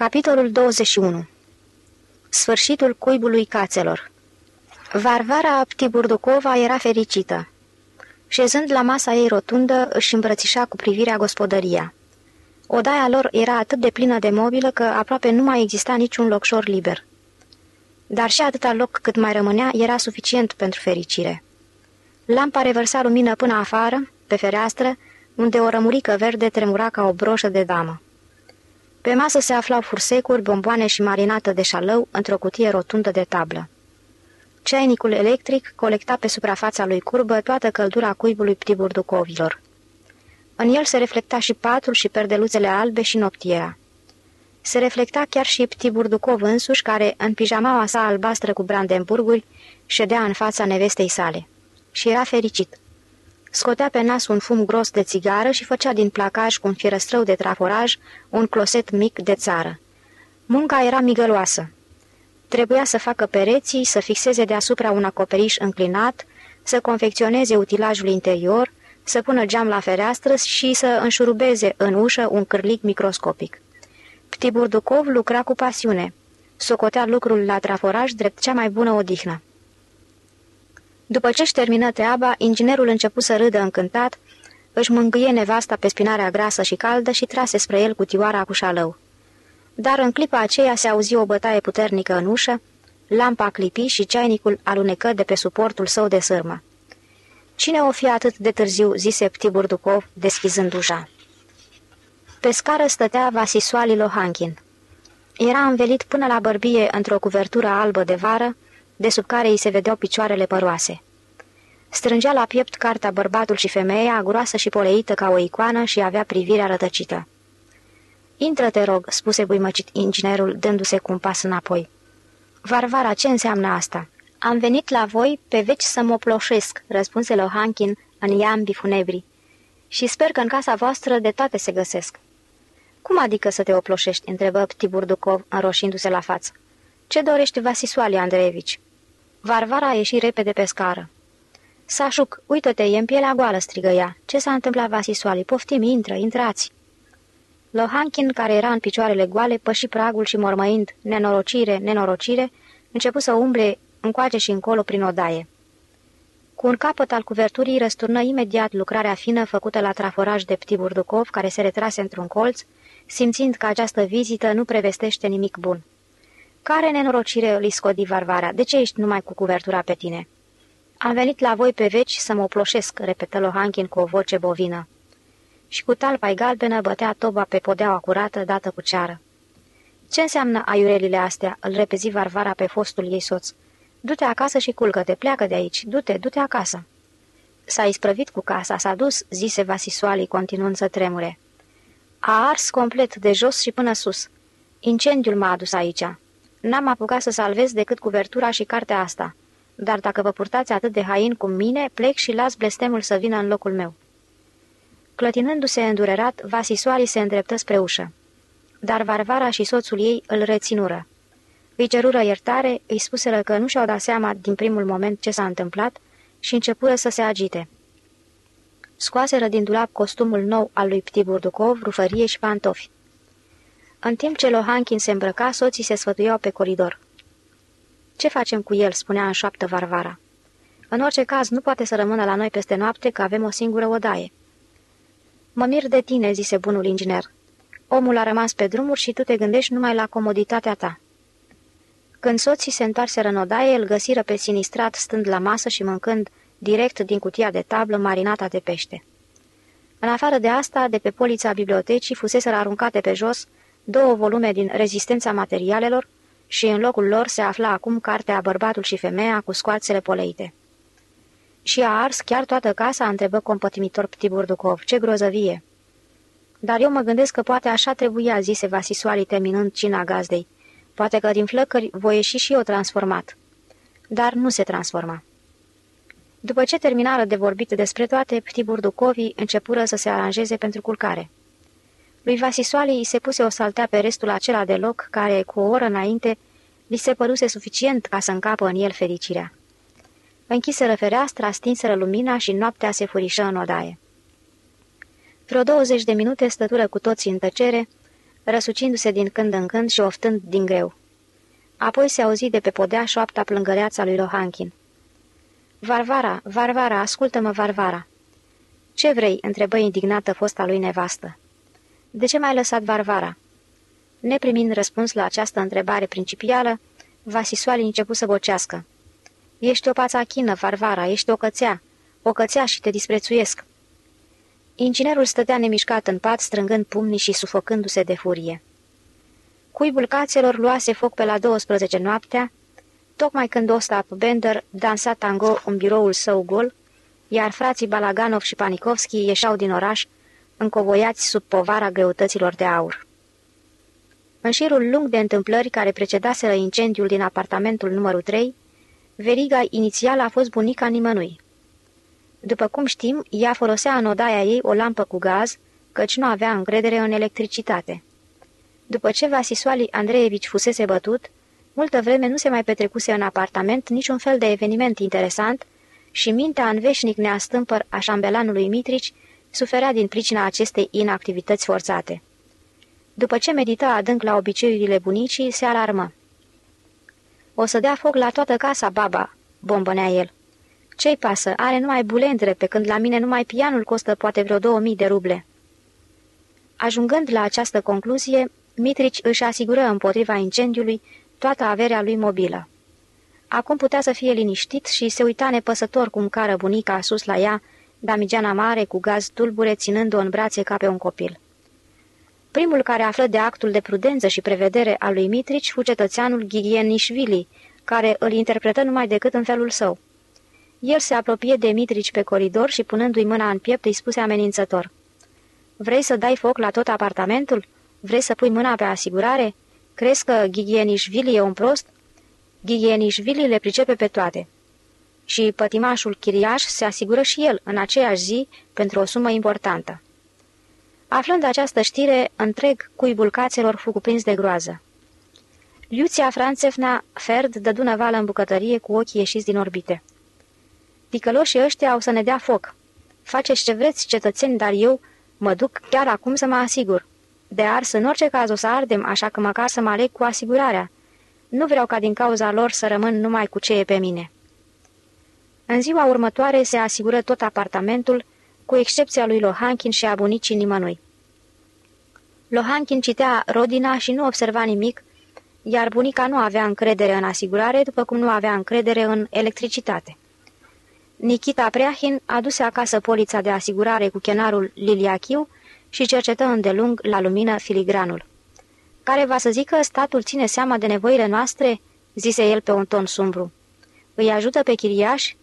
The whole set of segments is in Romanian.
Capitolul 21 Sfârșitul cuibului cațelor Varvara Ptiburdukova era fericită. Șezând la masa ei rotundă, își îmbrățișa cu privirea gospodăria. Odaia lor era atât de plină de mobilă că aproape nu mai exista niciun locșor liber. Dar și atâta loc cât mai rămânea era suficient pentru fericire. Lampa revărsa lumină până afară, pe fereastră, unde o rămurică verde tremura ca o broșă de damă. Pe masă se aflau fursecuri, bomboane și marinată de șalău într-o cutie rotundă de tablă. Ceainicul electric colecta pe suprafața lui curbă toată căldura cuibului ptiburducovilor. În el se reflecta și patul și perdeluțele albe și noptiera. Se reflecta chiar și Ptiburducov însuși, care, în pijamaua sa albastră cu brandenburguri, ședea în fața nevestei sale. Și era fericit. Scotea pe nas un fum gros de țigară și făcea din placaj cu un fierăstrău de traforaj un closet mic de țară. Munca era migăloasă. Trebuia să facă pereții, să fixeze deasupra un acoperiș înclinat, să confecționeze utilajul interior, să pună geam la fereastră și să înșurubeze în ușă un cârlic microscopic. Ptiburducov lucra cu pasiune. Socotea lucrul la traforaj drept cea mai bună odihnă. După ce-și termină treaba, inginerul început să râdă încântat, își mângâie nevasta pe spinarea grasă și caldă și trase spre el cutioara cu șalău. Dar în clipa aceea se auzi o bătaie puternică în ușă, lampa clipi și ceainicul alunecă de pe suportul său de sârmă. Cine o fi atât de târziu?" zise Ptiburdukov, deschizând ușa. Pe scară stătea Vasisoali Lohankin. Era învelit până la bărbie într-o cuvertură albă de vară, de sub care îi se vedeau picioarele păroase. Strângea la piept cartea bărbatul și femeia, groasă și poleită ca o icoană și avea privirea rătăcită. Intră, te rog," spuse buimăcit inginerul, dându-se cu un pas înapoi. Varvara, ce înseamnă asta?" Am venit la voi pe veci să mă ploșesc," răspunse Lohankin în iambi funebri. Și sper că în casa voastră de toate se găsesc." Cum adică să te oploșești?" întrebă Ptiburdukov, înroșindu-se la față. Ce dorești, Vasisoali Andreevici?" Varvara a ieșit repede pe scară. Sașuc, uită-te, e în pielea goală," strigă ea. Ce s-a întâmplat, Vasisoali? Poftim, intră, intrați!" Lohankin, care era în picioarele goale, păși pragul și mormăind, nenorocire, nenorocire, început să umble încoace și încolo prin odaie. Cu un capăt al cuverturii răsturnă imediat lucrarea fină făcută la traforaj de Ptiburducov, care se retrase într-un colț, simțind că această vizită nu prevestește nimic bun. Care nenorocire îi scodi Varvara? De ce ești numai cu cuvertura pe tine?" Am venit la voi pe veci să mă oploșesc," repetă Lohankin cu o voce bovină. Și cu talpa galbenă bătea toba pe podeaua curată dată cu ceară. Ce înseamnă aiurelile astea?" îl repezi Varvara pe fostul ei soț. Du-te acasă și culcă-te, pleacă de aici, du-te, du-te acasă." S-a isprăvit cu casa, s-a dus," zise Vasisoali, continuând să tremure. A ars complet de jos și până sus. Incendiul m-a adus aici. N-am apucat să salvez decât cuvertura și cartea asta. Dar dacă vă purtați atât de hain cu mine, plec și las blestemul să vină în locul meu." Clătinându-se îndurerat, Vasisoali se îndreptă spre ușă. Dar Varvara și soțul ei îl reținură. Îi cerură iertare, îi spuseră că nu și-au dat seama din primul moment ce s-a întâmplat și începură să se agite. Scoaseră din dulap costumul nou al lui Ptiburdukov, rufărie și pantofi. În timp ce Lohankin se îmbrăca, soții se sfătuiau pe coridor. Ce facem cu el?" spunea în șoaptă Varvara. În orice caz, nu poate să rămână la noi peste noapte, că avem o singură odaie." Mă mir de tine," zise bunul inginer. Omul a rămas pe drumuri și tu te gândești numai la comoditatea ta." Când soții se întoarseră în odaie, îl găsiră pe sinistrat stând la masă și mâncând direct din cutia de tablă marinata de pește. În afară de asta, de pe polița bibliotecii fuseseră aruncate pe jos două volume din Rezistența materialelor și în locul lor se afla acum cartea Bărbatul și femeia cu scoarțele poleite. Și a ars chiar toată casa, întrebă compătimitor Ptiburdukov. Ce grozăvie! Dar eu mă gândesc că poate așa trebuia, zise Vasisoali terminând cina gazdei. Poate că din flăcări voi ieși și eu transformat. Dar nu se transforma. După ce terminară de vorbit despre toate, Ptiburducovii începură să se aranjeze pentru culcare. Lui Vasisoali îi se puse o saltea pe restul acela de loc, care, cu o oră înainte, li se păruse suficient ca să încapă în el fericirea. Închiseră fereastra, stinseră lumina și noaptea se furișă în odaie. Vreo douăzeci de minute stătură cu toții în tăcere, răsucindu-se din când în când și oftând din greu. Apoi se auzi de pe podea șoapta plângăreața lui Lohankin. Varvara, Varvara, ascultă-mă, Varvara!" Ce vrei?" întrebă indignată fosta lui nevastă. De ce m-ai lăsat Varvara?" Neprimind răspuns la această întrebare principială, Vasisoali început să bocească. Ești o pațachină, Varvara, ești o cățea, o cățea și te disprețuiesc." Inginerul stătea nemișcat în pat, strângând pumnii și sufocându-se de furie. Cuibul cațelor luase foc pe la 12 noaptea, tocmai când Ostap Bender dansa tango în biroul său gol, iar frații Balaganov și Panikovski ieșeau din oraș, încovoiați sub povara greutăților de aur. În șirul lung de întâmplări care precedaseră incendiul din apartamentul numărul 3, veriga inițială a fost bunica nimănui. După cum știm, ea folosea în odaia ei o lampă cu gaz, căci nu avea încredere în electricitate. După ce Vasisoali Andreevici fusese bătut, multă vreme nu se mai petrecuse în apartament niciun fel de eveniment interesant și mintea în veșnic neastâmpăr a șambelanului Mitrici suferea din pricina acestei inactivități forțate. După ce medita adânc la obiceiurile bunicii, se alarmă. O să dea foc la toată casa, baba," bombănea el. Ce-i pasă? Are numai bulendre, pe când la mine numai pianul costă poate vreo 2000 de ruble." Ajungând la această concluzie, Mitrici își asigură împotriva incendiului toată averea lui mobilă. Acum putea să fie liniștit și se uita nepăsător cum cară bunica sus la ea, damigeana mare cu gaz tulbure ținând-o în brațe ca pe un copil. Primul care află de actul de prudență și prevedere al lui Mitrici fu cetățeanul Ghigienișvili, care îl interpretă numai decât în felul său. El se apropie de Mitrici pe coridor și punându-i mâna în piept îi spuse amenințător. Vrei să dai foc la tot apartamentul? Vrei să pui mâna pe asigurare? Crezi că Ghigienișvili e un prost? Ghigienișvili le pricepe pe toate. Și pătimașul chiriaș se asigură și el în aceeași zi pentru o sumă importantă. Aflând această știre, întreg cuibul cațelor fu cuprins de groază. Iuția Franțefna Ferd dădu năvală în bucătărie cu ochii ieșiți din orbite. Ticăloșii ăștia au să ne dea foc. Faceți ce vreți, cetățeni, dar eu mă duc chiar acum să mă asigur. De ars, în orice caz o să ardem, așa că măcar să mă aleg cu asigurarea. Nu vreau ca din cauza lor să rămân numai cu ce e pe mine. În ziua următoare se asigură tot apartamentul, cu excepția lui Lohankin și a bunicii nimănui. Lohankin citea Rodina și nu observa nimic, iar bunica nu avea încredere în asigurare, după cum nu avea încredere în electricitate. Nikita Preahin aduse acasă polița de asigurare cu chenarul Liliachiu și cercetă îndelung la lumină filigranul. Care va să zică, statul ține seama de nevoile noastre?" zise el pe un ton sumbru. Îi ajută pe chiriaș?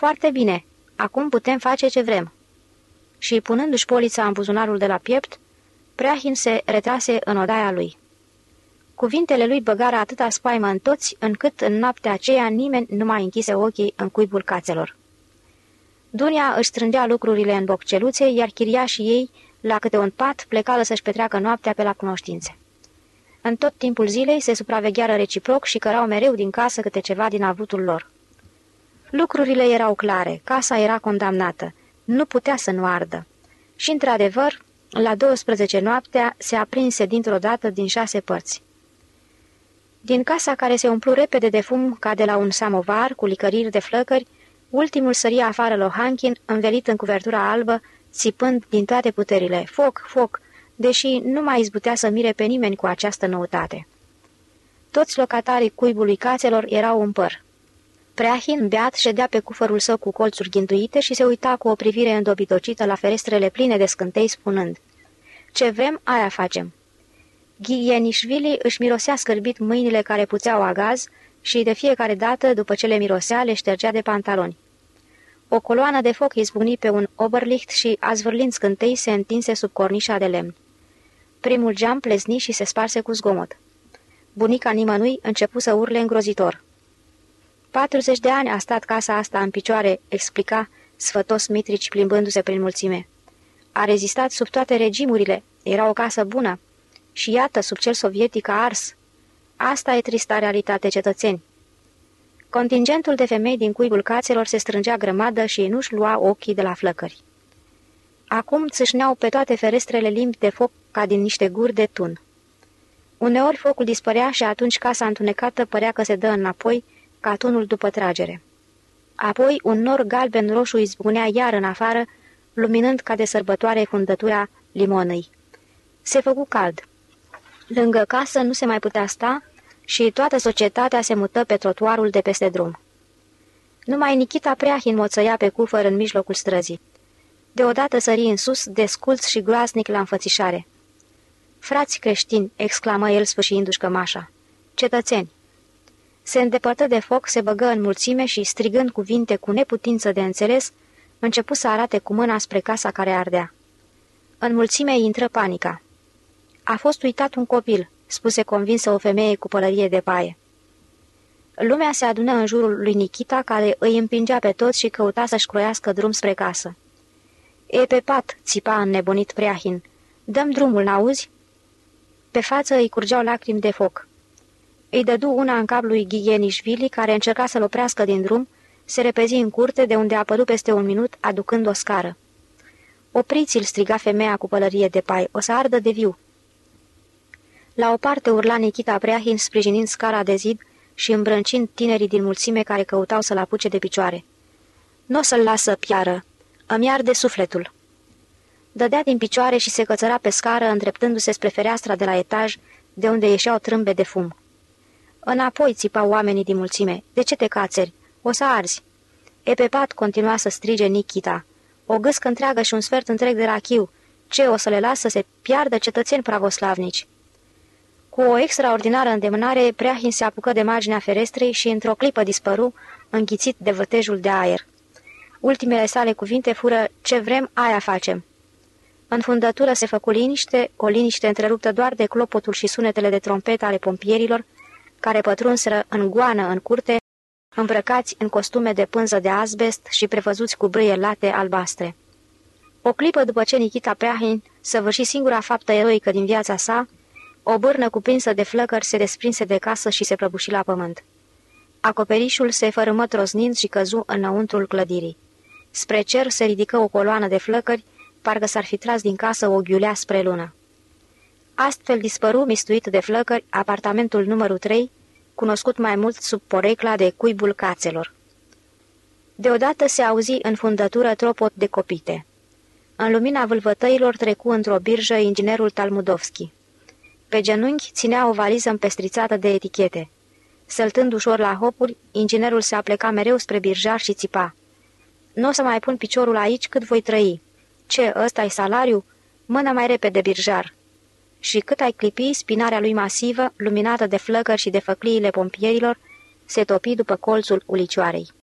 Foarte bine, acum putem face ce vrem." Și, punându-și polița în buzunarul de la piept, Preahin se retrase în odaia lui. Cuvintele lui băgară atâta spaimă în toți, încât în noaptea aceea nimeni nu mai închise ochii în cuibul cațelor. Dunia își strângea lucrurile în bocceluțe, iar chiriașii ei, la câte un pat, plecală să-și petreacă noaptea pe la cunoștințe. În tot timpul zilei se supravegheară reciproc și cărau mereu din casă câte ceva din avutul lor. Lucrurile erau clare, casa era condamnată, nu putea să nu ardă. Și, într-adevăr, la 12 noaptea se aprinse dintr-o dată din șase părți. Din casa care se umplu repede de fum ca de la un samovar cu licăriri de flăcări, ultimul săria afară Lohankin, învelit în cuvertura albă, țipând din toate puterile, foc, foc, deși nu mai izbutea să mire pe nimeni cu această noutate. Toți locatarii cuibului cațelor erau în păr. Preahin, beat, ședea pe cufărul său cu colțuri ghintuite și se uita cu o privire îndobitocită la ferestrele pline de scântei, spunând Ce vrem, aia facem." Ghienișvili își mirosea scârbit mâinile care puțeau agaz și de fiecare dată, după ce le mirosea, le ștergea de pantaloni. O coloană de foc izbucni pe un oberlicht și, azvârlind scântei, se întinse sub cornișa de lemn. Primul geam plezni și se sparse cu zgomot. Bunica nimănui începu să urle îngrozitor. 40 de ani a stat casa asta în picioare, explica sfătos Mitrici plimbându-se prin mulțime. A rezistat sub toate regimurile, era o casă bună. Și iată, sub cel sovietic a ars. Asta e trista realitate, cetățeni. Contingentul de femei din cuibul cațelor se strângea grămadă și nu-și lua ochii de la flăcări. Acum țâșneau pe toate ferestrele limbi de foc ca din niște guri de tun. Uneori focul dispărea și atunci casa întunecată părea că se dă înapoi, ca tunul după tragere. Apoi un nor galben-roșu izbucnea iar în afară, luminând ca de sărbătoare fundătura limonei. Se făcu cald. Lângă casă nu se mai putea sta și toată societatea se mută pe trotuarul de peste drum. Numai Nikita Preahin moțăia pe cufăr în mijlocul străzii. Deodată sări în sus, desculț și groaznic la înfățișare. Frați creștini!" exclamă el sfâșiindu-și cămașa. Cetățeni! Se îndepărtă de foc, se băgă în mulțime și, strigând cuvinte cu neputință de înțeles, începu să arate cu mâna spre casa care ardea. În mulțime intră panica. A fost uitat un copil," spuse convinsă o femeie cu pălărie de paie. Lumea se adună în jurul lui Nikita, care îi împingea pe toți și căuta să-și croiască drum spre casă. E pe pat," țipa înnebunit Preahin. Dăm drumul, n-auzi?" Pe față îi curgeau lacrimi de foc. Îi dădu una în cap lui Ghienișvili, care încerca să-l oprească din drum, se repezi în curte, de unde a apărut peste un minut, aducând o scară. Opriți-l, striga femeia cu pălărie de pai, o să ardă de viu. La o parte urla Nikita Preahin, sprijinind scara de zid și îmbrâncind tinerii din mulțime care căutau să-l apuce de picioare. Nu o să-l lasă piară, îmi arde sufletul. Dădea din picioare și se cățăra pe scară, îndreptându-se spre fereastra de la etaj, de unde ieșeau trâmbe de fum. Înapoi țipau oamenii din mulțime. De ce te cațeri? O să arzi. E pe pat continua să strige Nikita. O gâscă întreagă și un sfert întreg de rachiu. Ce, o să le lasă să se piardă cetățeni pravoslavnici? Cu o extraordinară îndemânare, Preahin se apucă de marginea ferestrei și într-o clipă dispăru, înghițit de vătejul de aer. Ultimele sale cuvinte fură, ce vrem, aia facem. În fundătură se făcu liniște, o liniște întreruptă doar de clopotul și sunetele de trompetă ale pompierilor, care pătrunseră în goană în curte, îmbrăcați în costume de pânză de asbest și prevăzuți cu brâie late albastre. O clipă după ce Nikita Preahin săvârși singura faptă eroică din viața sa, o bârnă cuprinsă de flăcări se desprinse de casă și se prăbuși la pământ. Acoperișul se fărâmă trosnind și căzu înăuntrul clădirii. Spre cer se ridică o coloană de flăcări, parcă s-ar fi tras din casă o ghiulea spre lună. Astfel dispăru, mistuit de flăcări, apartamentul numărul 3, cunoscut mai mult sub porecla de cuibul cațelor. Deodată se auzi în fundătură tropot de copite. În lumina vâlvătăilor trecu într-o birjă inginerul Talmudovski. Pe genunchi ținea o valiză împestrițată de etichete. Săltând ușor la hopuri, inginerul se apleca mereu spre birjar și țipa. Nu o să mai pun piciorul aici cât voi trăi. Ce, ăsta e salariu? Mână mai repede, birjar!" Și cât ai clipi, spinarea lui masivă, luminată de flăcări și de făcliile pompierilor, se topi după colțul ulicioarei.